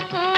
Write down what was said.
को